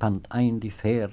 spannt ein die Fährt.